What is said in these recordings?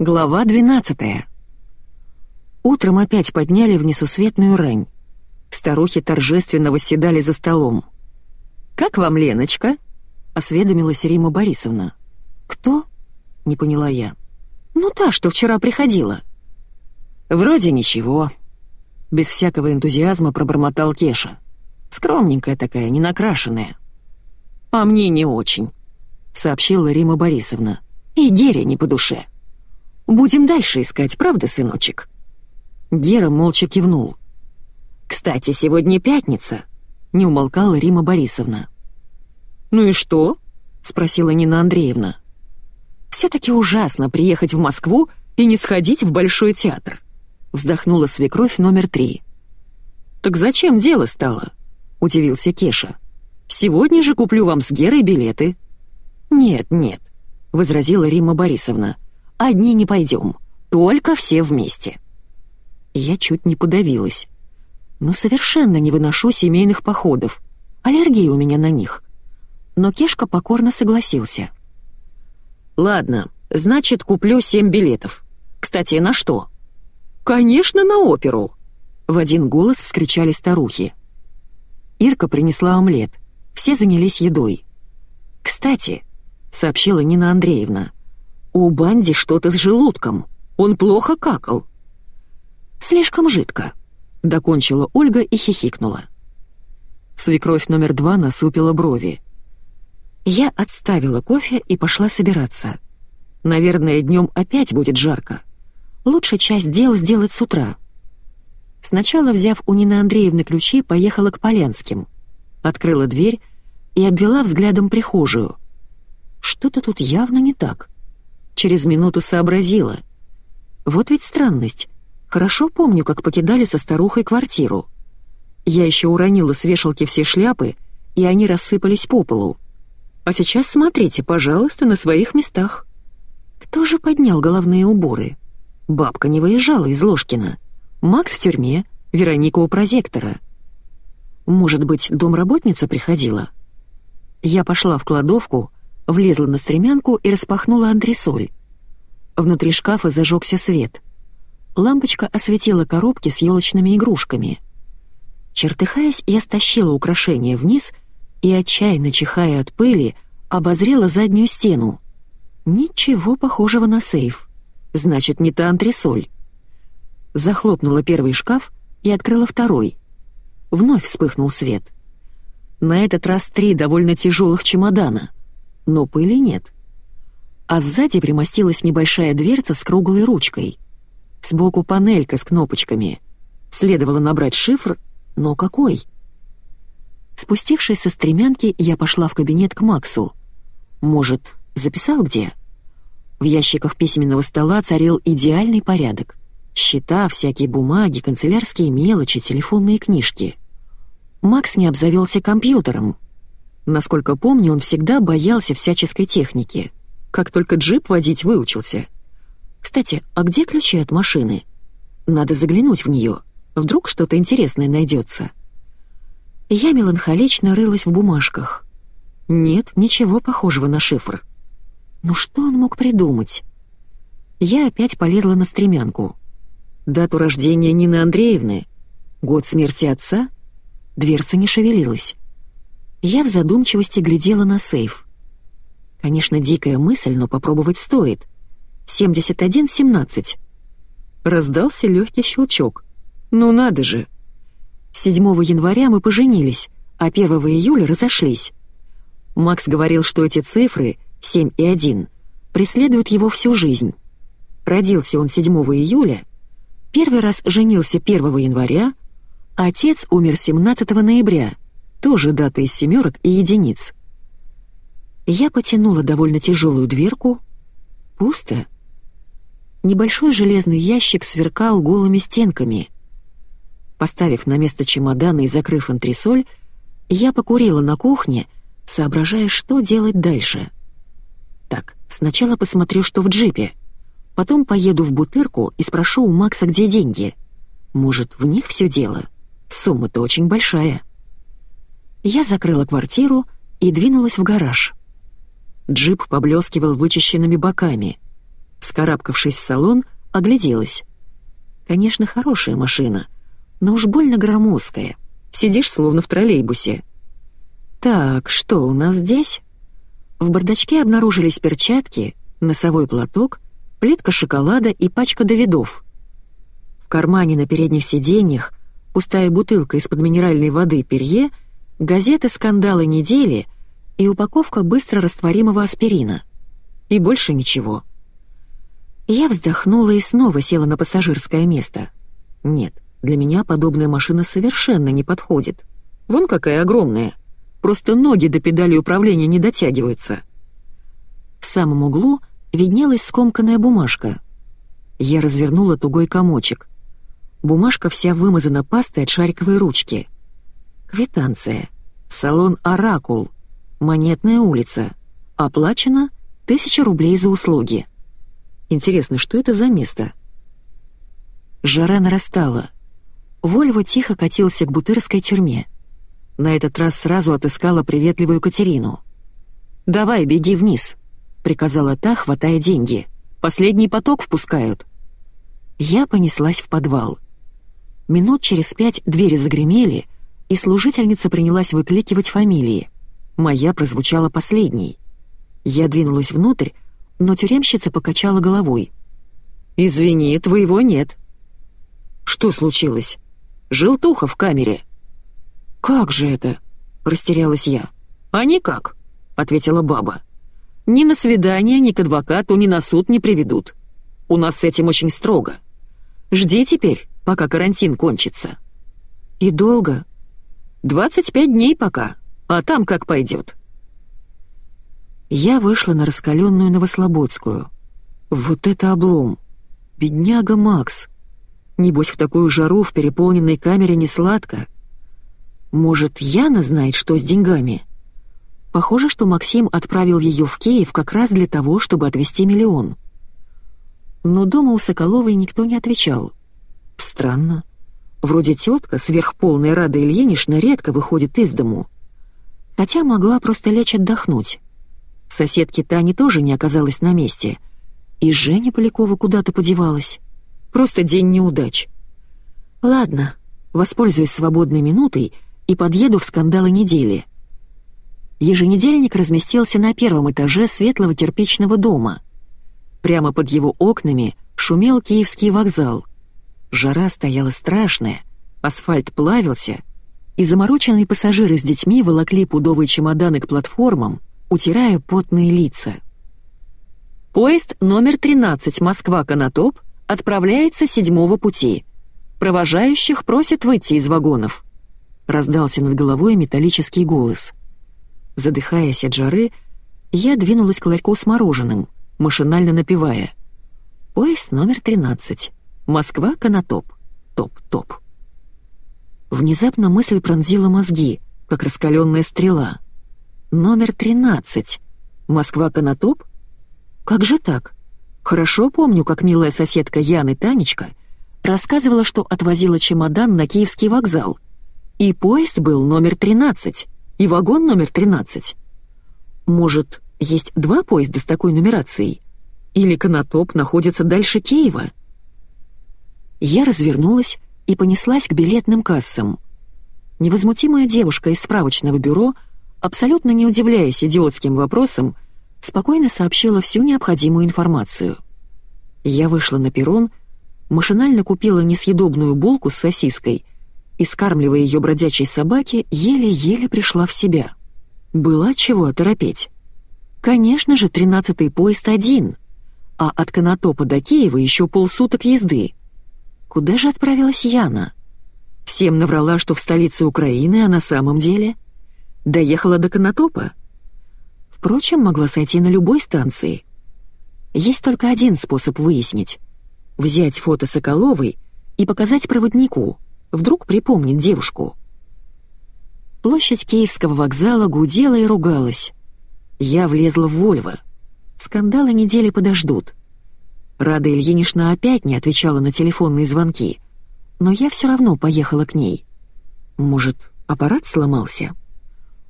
Глава 12 Утром опять подняли в несусветную рань. Старухи торжественно восседали за столом. «Как вам Леночка?» — осведомилась Рима Борисовна. «Кто?» — не поняла я. «Ну та, что вчера приходила». «Вроде ничего», — без всякого энтузиазма пробормотал Кеша. «Скромненькая такая, не накрашенная». «А мне не очень», — сообщила Рима Борисовна. «И Гере не по душе». «Будем дальше искать, правда, сыночек?» Гера молча кивнул. «Кстати, сегодня пятница», — не умолкала Рима Борисовна. «Ну и что?» — спросила Нина Андреевна. «Все-таки ужасно приехать в Москву и не сходить в Большой театр», — вздохнула свекровь номер три. «Так зачем дело стало?» — удивился Кеша. «Сегодня же куплю вам с Герой билеты». «Нет, нет», — возразила Рима Борисовна. «Одни не пойдем, только все вместе». Я чуть не подавилась. Но совершенно не выношу семейных походов. Аллергия у меня на них. Но Кешка покорно согласился. «Ладно, значит, куплю семь билетов. Кстати, на что?» «Конечно, на оперу!» В один голос вскричали старухи. Ирка принесла омлет. Все занялись едой. «Кстати», — сообщила Нина Андреевна, — «у Банди что-то с желудком. Он плохо какал». «Слишком жидко», — докончила Ольга и хихикнула. Свекровь номер два насупила брови. Я отставила кофе и пошла собираться. Наверное, днем опять будет жарко. Лучше часть дел сделать с утра. Сначала, взяв у Нины Андреевны ключи, поехала к Полянским. Открыла дверь и обвела взглядом прихожую. Что-то тут явно не так. Через минуту сообразила. Вот ведь странность. Хорошо помню, как покидали со старухой квартиру. Я еще уронила с вешалки все шляпы, и они рассыпались по полу. А сейчас смотрите, пожалуйста, на своих местах. Кто же поднял головные уборы? Бабка не выезжала из Ложкина. Макс в тюрьме, Вероника у прозектора. Может быть, домработница приходила? Я пошла в кладовку, влезла на стремянку и распахнула антресоль. Внутри шкафа зажегся свет — лампочка осветила коробки с елочными игрушками. Чертыхаясь, я стащила украшение вниз и, отчаянно чихая от пыли, обозрела заднюю стену. Ничего похожего на сейф. Значит, не та антресоль. Захлопнула первый шкаф и открыла второй. Вновь вспыхнул свет. На этот раз три довольно тяжелых чемодана. Но пыли нет. А сзади примостилась небольшая дверца с круглой ручкой — Сбоку панелька с кнопочками. Следовало набрать шифр, но какой? Спустившись со стремянки, я пошла в кабинет к Максу. Может, записал где? В ящиках письменного стола царил идеальный порядок. Счета, всякие бумаги, канцелярские мелочи, телефонные книжки. Макс не обзавелся компьютером. Насколько помню, он всегда боялся всяческой техники. Как только джип водить выучился — кстати, а где ключи от машины? Надо заглянуть в нее. Вдруг что-то интересное найдется. Я меланхолично рылась в бумажках. Нет, ничего похожего на шифр. Ну что он мог придумать? Я опять полезла на стремянку. Дату рождения Нины Андреевны? Год смерти отца? Дверца не шевелилась. Я в задумчивости глядела на сейф. Конечно, дикая мысль, но попробовать стоит — 71-17. Раздался легкий щелчок. Ну надо же. 7 января мы поженились, а 1 июля разошлись. Макс говорил, что эти цифры, 7 и 1, преследуют его всю жизнь. Родился он 7 июля, первый раз женился 1 января, а отец умер 17 ноября, тоже дата из семерок и единиц. Я потянула довольно тяжелую дверку. Пусто. Небольшой железный ящик сверкал голыми стенками. Поставив на место чемоданы и закрыв антресоль, я покурила на кухне, соображая, что делать дальше. Так, сначала посмотрю, что в джипе. Потом поеду в бутырку и спрошу у Макса, где деньги. Может, в них все дело? Сумма-то очень большая. Я закрыла квартиру и двинулась в гараж. Джип поблескивал вычищенными боками — с Вскарабкавшись в салон, огляделась. Конечно, хорошая машина, но уж больно громоздкая. Сидишь словно в троллейбусе. Так, что у нас здесь? В бардачке обнаружились перчатки, носовой платок, плитка шоколада и пачка давидов. В кармане на передних сиденьях пустая бутылка из-под минеральной воды «Перье», газеты «Скандалы недели» и упаковка быстро растворимого аспирина. И больше ничего. Я вздохнула и снова села на пассажирское место. Нет, для меня подобная машина совершенно не подходит. Вон какая огромная. Просто ноги до педали управления не дотягиваются. В самом углу виднелась скомканная бумажка. Я развернула тугой комочек. Бумажка вся вымазана пастой от шариковой ручки. Квитанция. Салон «Оракул». Монетная улица. Оплачено тысяча рублей за услуги. Интересно, что это за место? Жара нарастала. Вольво тихо катился к бутырской тюрьме. На этот раз сразу отыскала приветливую Катерину. «Давай, беги вниз», — приказала та, хватая деньги. «Последний поток впускают». Я понеслась в подвал. Минут через пять двери загремели, и служительница принялась выкликивать фамилии. Моя прозвучала последней. Я двинулась внутрь, но тюремщица покачала головой. «Извини, твоего нет». «Что случилось?» «Желтуха в камере». «Как же это?» — растерялась я. «А никак», — ответила баба. «Ни на свидание, ни к адвокату, ни на суд не приведут. У нас с этим очень строго. Жди теперь, пока карантин кончится». «И долго?» «Двадцать пять дней пока, а там как пойдет». Я вышла на раскаленную Новослободскую. Вот это облом! Бедняга Макс! Небось, в такую жару в переполненной камере не сладко. Может, Яна знает, что с деньгами? Похоже, что Максим отправил ее в Киев как раз для того, чтобы отвезти миллион. Но дома у Соколовой никто не отвечал. Странно. Вроде тетка, сверхполная Рада Ильинична, редко выходит из дому. Хотя могла просто лечь отдохнуть. Соседки Тани тоже не оказалась на месте. И Женя Полякова куда-то подевалась. Просто день неудач. Ладно, воспользуюсь свободной минутой и подъеду в скандалы недели. Еженедельник разместился на первом этаже светлого кирпичного дома. Прямо под его окнами шумел Киевский вокзал. Жара стояла страшная, асфальт плавился, и замороченные пассажиры с детьми волокли пудовые чемоданы к платформам, утирая потные лица. Поезд номер 13 Москва-Конотоп отправляется седьмого пути. Провожающих просят выйти из вагонов. Раздался над головой металлический голос. Задыхаясь от жары, я двинулась к ларьку с мороженым, машинально напевая. Поезд номер 13. Москва, Конотоп. Топ-топ. Внезапно мысль пронзила мозги, как раскаленная стрела. Номер 13. Москва, Конотоп? Как же так? Хорошо помню, как милая соседка Яны Танечка рассказывала, что отвозила чемодан на Киевский вокзал. И поезд был номер 13, и вагон номер 13. Может, есть два поезда с такой нумерацией? Или Конотоп находится дальше Киева? Я развернулась и понеслась к билетным кассам. Невозмутимая девушка из справочного бюро, абсолютно не удивляясь идиотским вопросам, спокойно сообщила всю необходимую информацию. Я вышла на перрон, машинально купила несъедобную булку с сосиской и, скармливая ее бродячей собаке, еле-еле пришла в себя. Была чего оторопеть. Конечно же, тринадцатый поезд один, а от Конотопа до Киева еще полсуток езды — Куда же отправилась Яна? Всем наврала, что в столице Украины, а на самом деле... Доехала до Конотопа? Впрочем, могла сойти на любой станции. Есть только один способ выяснить. Взять фото Соколовой и показать проводнику. Вдруг припомнит девушку. Площадь Киевского вокзала гудела и ругалась. Я влезла в Вольво. Скандалы недели подождут. Рада Ильинична опять не отвечала на телефонные звонки, но я все равно поехала к ней. Может, аппарат сломался?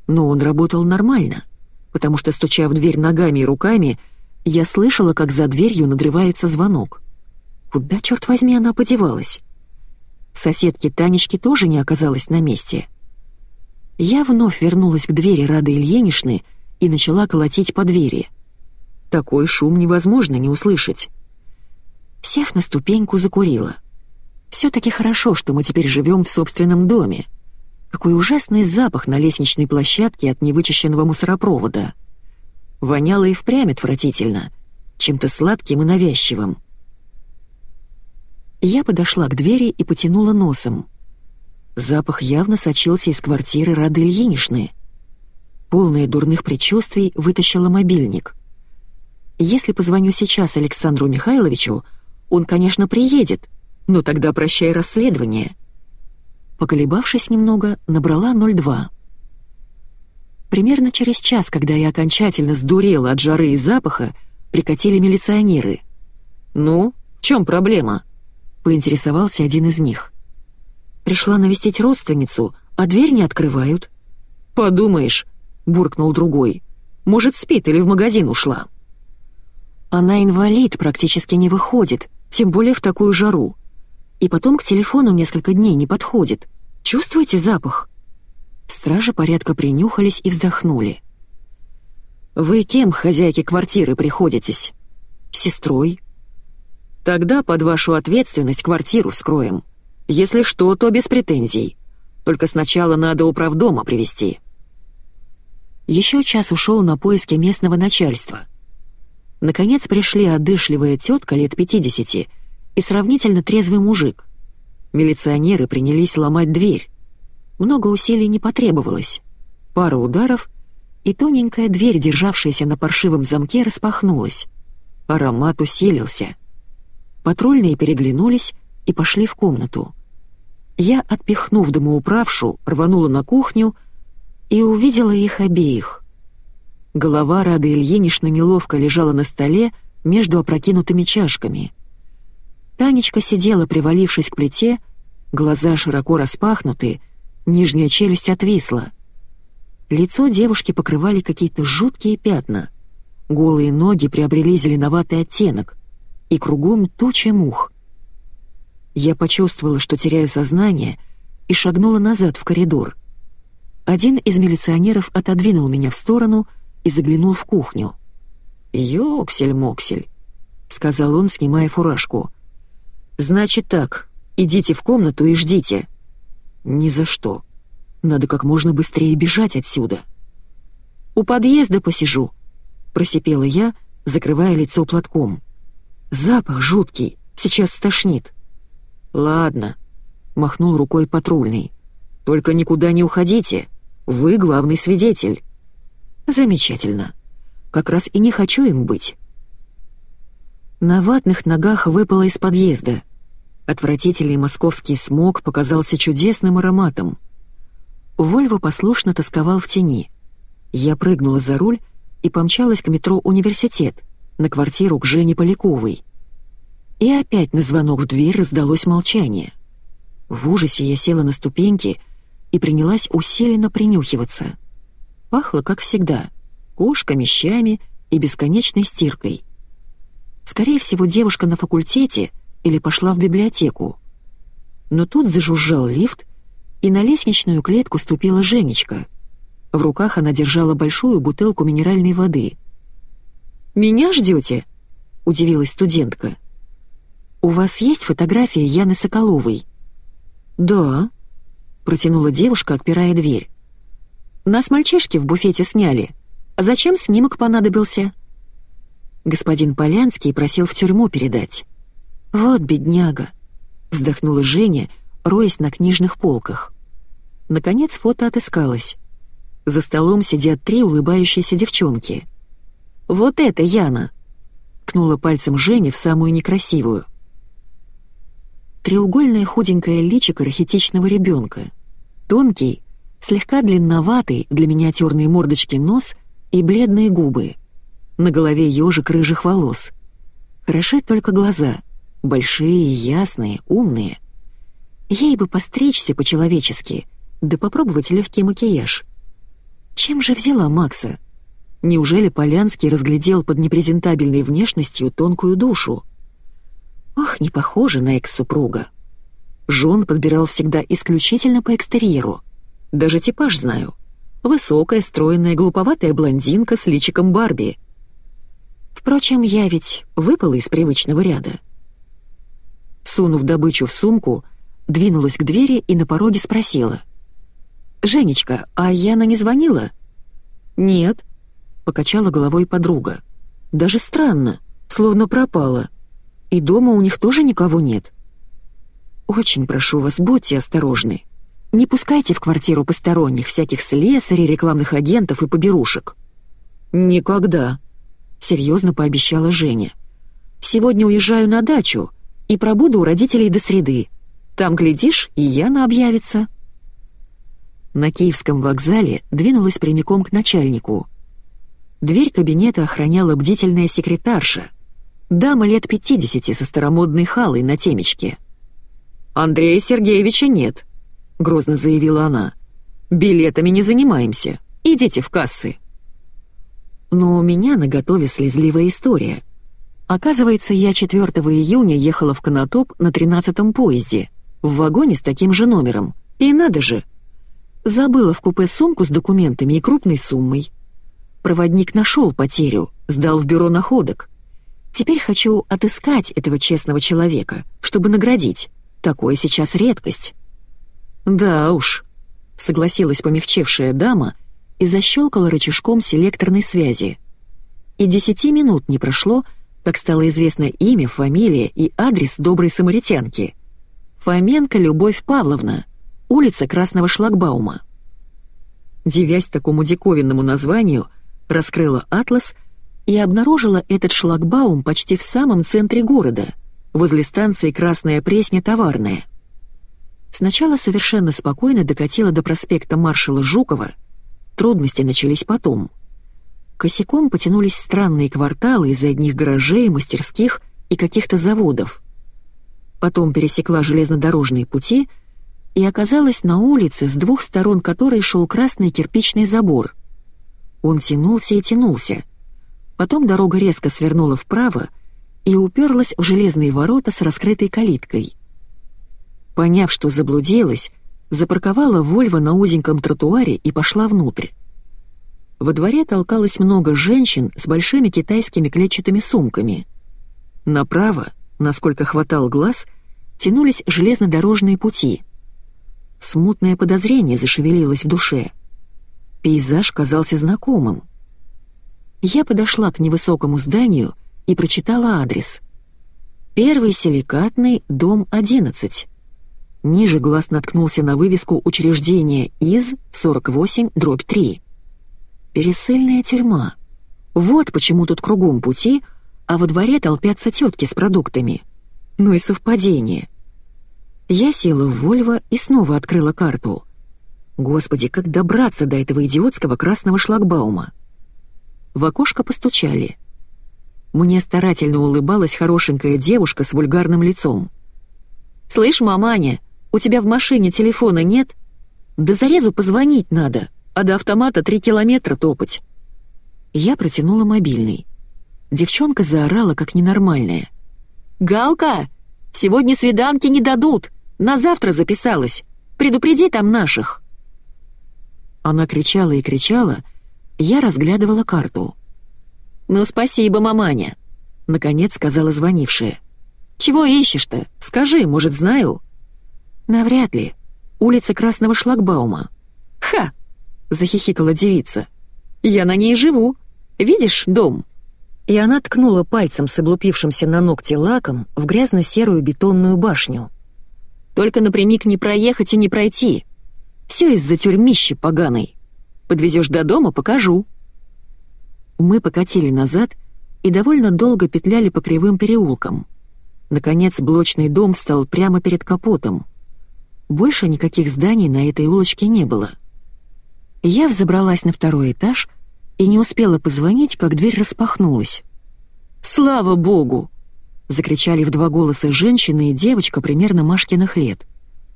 Но он работал нормально, потому что, стуча в дверь ногами и руками, я слышала, как за дверью надрывается звонок. Куда, черт возьми, она подевалась? Соседки Танечки тоже не оказалась на месте. Я вновь вернулась к двери Рады Ильиничны и начала колотить по двери. Такой шум невозможно не услышать. Сев на ступеньку, закурила. Все-таки хорошо, что мы теперь живем в собственном доме. Какой ужасный запах на лестничной площадке от невычищенного мусоропровода. Воняло и впрямь отвратительно, чем-то сладким и навязчивым. Я подошла к двери и потянула носом. Запах явно сочился из квартиры Рады Ильиничны. Полная дурных предчувствий вытащила мобильник. Если позвоню сейчас Александру Михайловичу, он, конечно, приедет, но тогда прощай расследование. Поколебавшись немного, набрала 02. Примерно через час, когда я окончательно сдурела от жары и запаха, прикатили милиционеры. «Ну, в чем проблема?» — поинтересовался один из них. «Пришла навестить родственницу, а дверь не открывают». «Подумаешь», — буркнул другой. «Может, спит или в магазин ушла?» «Она инвалид, практически не выходит, тем более в такую жару. И потом к телефону несколько дней не подходит. Чувствуете запах?» Стражи порядка принюхались и вздохнули. «Вы кем, хозяйки квартиры, приходитесь?» «Сестрой». «Тогда под вашу ответственность квартиру вскроем. Если что, то без претензий. Только сначала надо управдома привести. Еще час ушел на поиски местного начальства. Наконец пришли одышливая тетка лет 50 и сравнительно трезвый мужик. Милиционеры принялись ломать дверь. Много усилий не потребовалось. Пара ударов, и тоненькая дверь, державшаяся на паршивом замке, распахнулась. Аромат усилился. Патрульные переглянулись и пошли в комнату. Я, отпихнув домоуправшу, рванула на кухню и увидела их обеих. Голова Рады Ильиничны неловко лежала на столе между опрокинутыми чашками. Танечка сидела, привалившись к плите, глаза широко распахнуты, Нижняя челюсть отвисла. Лицо девушки покрывали какие-то жуткие пятна. Голые ноги приобрели зеленоватый оттенок. И кругом туча мух. Я почувствовала, что теряю сознание, и шагнула назад в коридор. Один из милиционеров отодвинул меня в сторону и заглянул в кухню. «Ёксель-моксель», — сказал он, снимая фуражку. «Значит так, идите в комнату и ждите». «Ни за что. Надо как можно быстрее бежать отсюда». «У подъезда посижу», — просипела я, закрывая лицо платком. «Запах жуткий, сейчас стошнит». «Ладно», — махнул рукой патрульный. «Только никуда не уходите. Вы главный свидетель». «Замечательно. Как раз и не хочу им быть». На ватных ногах выпала из подъезда. Отвратительный московский смог показался чудесным ароматом. Вольво послушно тосковал в тени. Я прыгнула за руль и помчалась к метро «Университет», на квартиру к Жене Поляковой. И опять на звонок в дверь раздалось молчание. В ужасе я села на ступеньки и принялась усиленно принюхиваться. Пахло, как всегда, кошками, щами и бесконечной стиркой. Скорее всего, девушка на факультете — или пошла в библиотеку. Но тут зажужжал лифт, и на лестничную клетку ступила Женечка. В руках она держала большую бутылку минеральной воды. «Меня ждете?» — удивилась студентка. «У вас есть фотография Яны Соколовой?» «Да», — протянула девушка, отпирая дверь. «Нас мальчишки в буфете сняли. Зачем снимок понадобился?» Господин Полянский просил в тюрьму передать. «Вот бедняга», — вздохнула Женя, роясь на книжных полках. Наконец фото отыскалось. За столом сидят три улыбающиеся девчонки. «Вот это Яна!» — ткнула пальцем Женя в самую некрасивую. Треугольное худенькое личико рахитичного ребенка. Тонкий, слегка длинноватый для миниатюрной мордочки нос и бледные губы. На голове ежик рыжих волос. Хороши только глаза — Большие, ясные, умные. Ей бы постричься по-человечески, да попробовать легкий макияж. Чем же взяла Макса? Неужели Полянский разглядел под непрезентабельной внешностью тонкую душу? Ох, не похоже на экс-супруга. Жон подбирал всегда исключительно по экстерьеру. Даже типаж знаю. Высокая, стройная, глуповатая блондинка с личиком Барби. Впрочем, я ведь выпала из привычного ряда. Сунув добычу в сумку, двинулась к двери и на пороге спросила. «Женечка, а Яна не звонила?» «Нет», — покачала головой подруга. «Даже странно, словно пропала. И дома у них тоже никого нет». «Очень прошу вас, будьте осторожны. Не пускайте в квартиру посторонних, всяких слесарей, рекламных агентов и поберушек». «Никогда», — серьезно пообещала Женя. «Сегодня уезжаю на дачу и пробуду у родителей до среды. Там, глядишь, и Яна объявится». На Киевском вокзале двинулась прямиком к начальнику. Дверь кабинета охраняла бдительная секретарша. Дама лет 50 со старомодной халой на темечке. «Андрея Сергеевича нет», — грозно заявила она. «Билетами не занимаемся. Идите в кассы». Но у меня на готове слезливая история. Оказывается, я 4 июня ехала в Конотоп на 13-м поезде, в вагоне с таким же номером. И надо же! Забыла в купе сумку с документами и крупной суммой. Проводник нашел потерю, сдал в бюро находок. Теперь хочу отыскать этого честного человека, чтобы наградить. Такое сейчас редкость». «Да уж», — согласилась помягчевшая дама и защелкала рычажком селекторной связи. И десяти минут не прошло, как стало известно имя, фамилия и адрес доброй самаритянки. Фоменко Любовь Павловна, улица Красного Шлагбаума. Девясь такому диковинному названию, раскрыла атлас и обнаружила этот шлагбаум почти в самом центре города — возле станции Красная Пресня Товарная. Сначала совершенно спокойно докатила до проспекта маршала Жукова, трудности начались потом. Косяком потянулись странные кварталы из одних гаражей, мастерских и каких-то заводов. Потом пересекла железнодорожные пути и оказалась на улице, с двух сторон которой шел красный кирпичный забор. Он тянулся и тянулся. Потом дорога резко свернула вправо, и уперлась в железные ворота с раскрытой калиткой. Поняв, что заблудилась, запарковала Вольво на узеньком тротуаре и пошла внутрь. Во дворе толкалось много женщин с большими китайскими клетчатыми сумками. Направо, насколько хватал глаз, тянулись железнодорожные пути. Смутное подозрение зашевелилось в душе. Пейзаж казался знакомым. Я подошла к невысокому зданию — и прочитала адрес. Первый силикатный, дом 11. Ниже глаз наткнулся на вывеску учреждения ИЗ 48 дробь 3. Пересыльная тюрьма. Вот почему тут кругом пути, а во дворе толпятся тетки с продуктами. Ну и совпадение. Я села в Вольво и снова открыла карту. Господи, как добраться до этого идиотского красного шлагбаума? В окошко постучали — мне старательно улыбалась хорошенькая девушка с вульгарным лицом. «Слышь, маманя, у тебя в машине телефона нет? Да зарезу позвонить надо, а до автомата три километра топать». Я протянула мобильный. Девчонка заорала, как ненормальная. «Галка, сегодня свиданки не дадут, на завтра записалась. Предупреди там наших». Она кричала и кричала, я разглядывала карту. «Ну, спасибо, маманя», — наконец сказала звонившая. «Чего ищешь-то? Скажи, может, знаю?» «Навряд ли. Улица Красного Шлагбаума». «Ха!» — захихикала девица. «Я на ней живу. Видишь дом?» И она ткнула пальцем с облупившимся на ногте лаком в грязно-серую бетонную башню. «Только напрямик не проехать и не пройти. Все из-за тюрьмищи поганой. Подвезешь до дома — покажу». Мы покатили назад и довольно долго петляли по кривым переулкам. Наконец, блочный дом стал прямо перед капотом. Больше никаких зданий на этой улочке не было. Я взобралась на второй этаж и не успела позвонить, как дверь распахнулась. «Слава богу!» — закричали в два голоса женщина и девочка примерно Машкиных лет.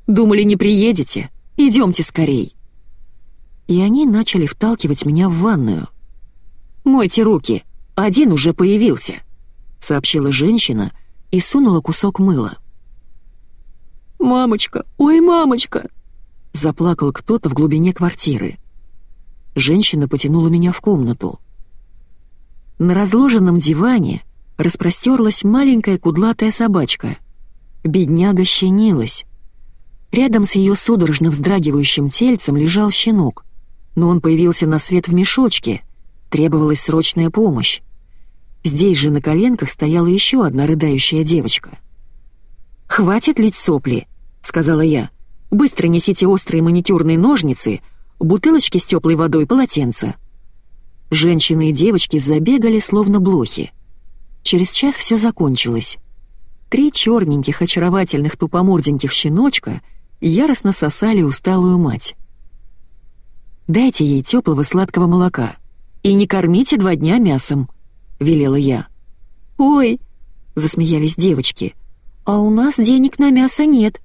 «Думали, не приедете? Идемте скорей!» И они начали вталкивать меня в ванную — «Мойте руки, один уже появился», — сообщила женщина и сунула кусок мыла. «Мамочка, ой, мамочка!» — заплакал кто-то в глубине квартиры. Женщина потянула меня в комнату. На разложенном диване распростерлась маленькая кудлатая собачка. Бедняга щенилась. Рядом с ее судорожно вздрагивающим тельцем лежал щенок, но он появился на свет в мешочке, требовалась срочная помощь. Здесь же на коленках стояла еще одна рыдающая девочка. «Хватит лить сопли», — сказала я. «Быстро несите острые маникюрные ножницы, бутылочки с теплой водой, полотенца». Женщины и девочки забегали, словно блохи. Через час все закончилось. Три черненьких, очаровательных, тупоморденьких щеночка яростно сосали усталую мать. «Дайте ей теплого сладкого молока и не кормите два дня мясом», — велела я. «Ой!» — засмеялись девочки. «А у нас денег на мясо нет.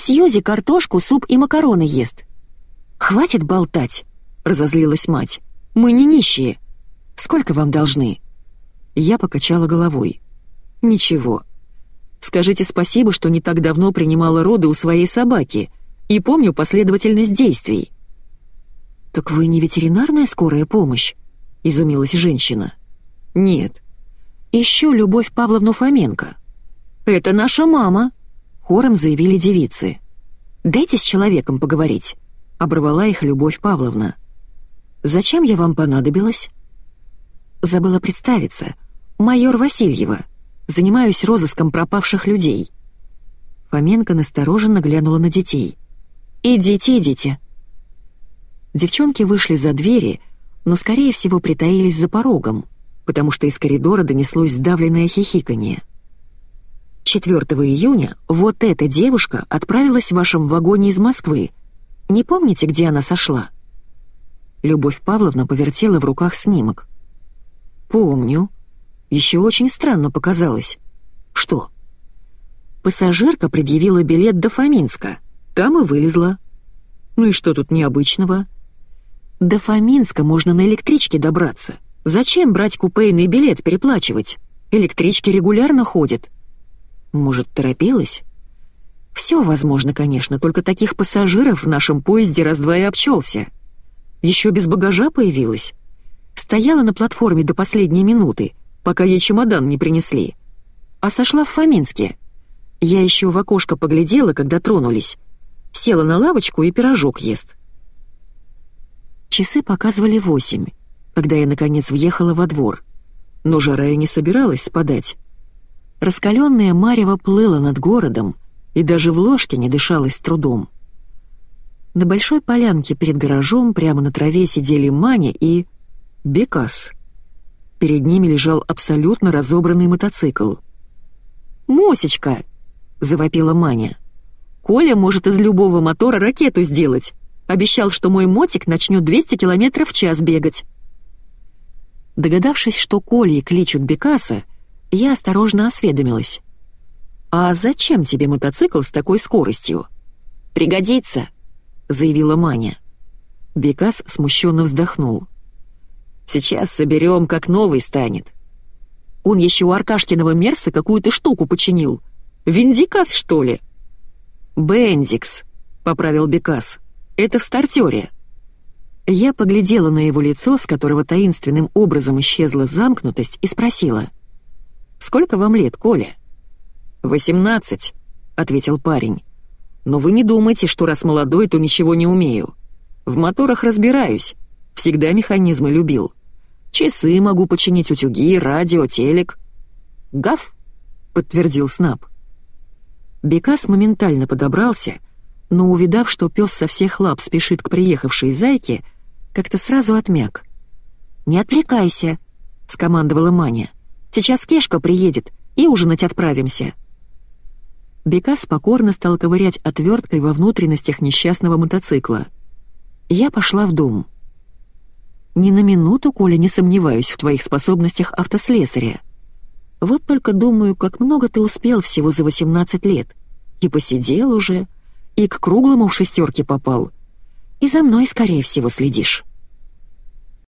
Сьюзи картошку, суп и макароны ест». «Хватит болтать!» — разозлилась мать. Мы не нищие. Сколько вам должны?» Я покачала головой. «Ничего. Скажите спасибо, что не так давно принимала роды у своей собаки и помню последовательность действий». «Так вы не ветеринарная скорая помощь?» — изумилась женщина. «Нет. Еще Любовь Павловну Фоменко». «Это наша мама», — хором заявили девицы. «Дайте с человеком поговорить», — оборвала их Любовь Павловна. Зачем я вам понадобилась?» Забыла представиться. «Майор Васильева. Занимаюсь розыском пропавших людей». Фоменко настороженно глянула на детей. «Идите, идите». Девчонки вышли за двери, но, скорее всего, притаились за порогом, потому что из коридора донеслось сдавленное хихиканье. 4 июня вот эта девушка отправилась в вашем вагоне из Москвы. Не помните, где она сошла?» Любовь Павловна повертела в руках снимок. «Помню. Еще очень странно показалось. Что?» Пассажирка предъявила билет до Фоминска. Там и вылезла. Ну и что тут необычного? До Фоминска можно на электричке добраться. Зачем брать купейный билет, переплачивать? Электрички регулярно ходят. Может, торопилась? Все возможно, конечно, только таких пассажиров в нашем поезде раз-два и обчелся. Еще без багажа появилась. Стояла на платформе до последней минуты, пока ей чемодан не принесли. А сошла в Фоминске. Я еще в окошко поглядела, когда тронулись. Села на лавочку и пирожок ест. Часы показывали восемь, когда я, наконец, въехала во двор. Но жара и не собиралась спадать. Раскаленная марево плыла над городом, и даже в ложке не дышалось трудом. На большой полянке перед гаражом прямо на траве сидели Маня и... Бекас. Перед ними лежал абсолютно разобранный мотоцикл. «Мусечка!» — завопила Маня. «Коля может из любого мотора ракету сделать. Обещал, что мой мотик начнет 200 км в час бегать». Догадавшись, что Колей кличут Бекаса, я осторожно осведомилась. «А зачем тебе мотоцикл с такой скоростью?» «Пригодится», заявила Маня. Бекас смущенно вздохнул. «Сейчас соберем, как новый станет». Он еще у Аркашкиного Мерса какую-то штуку починил. Виндикас, что ли?» «Бендикс», — поправил Бекас. «Это в стартере». Я поглядела на его лицо, с которого таинственным образом исчезла замкнутость, и спросила. «Сколько вам лет, Коля?» «Восемнадцать», — ответил парень. Но вы не думайте, что раз молодой, то ничего не умею. В моторах разбираюсь. Всегда механизмы любил. Часы могу починить, утюги, радио, телек. «Гав!» — подтвердил Снап. Бекас моментально подобрался, но, увидав, что пес со всех лап спешит к приехавшей зайке, как-то сразу отмяк. «Не отвлекайся!» — скомандовала Маня. «Сейчас Кешка приедет, и ужинать отправимся». Бекас покорно стал ковырять отверткой во внутренностях несчастного мотоцикла. Я пошла в дом. Ни на минуту, Коля, не сомневаюсь в твоих способностях автослесаря. Вот только думаю, как много ты успел всего за 18 лет. И посидел уже, и к круглому в шестерке попал. И за мной, скорее всего, следишь.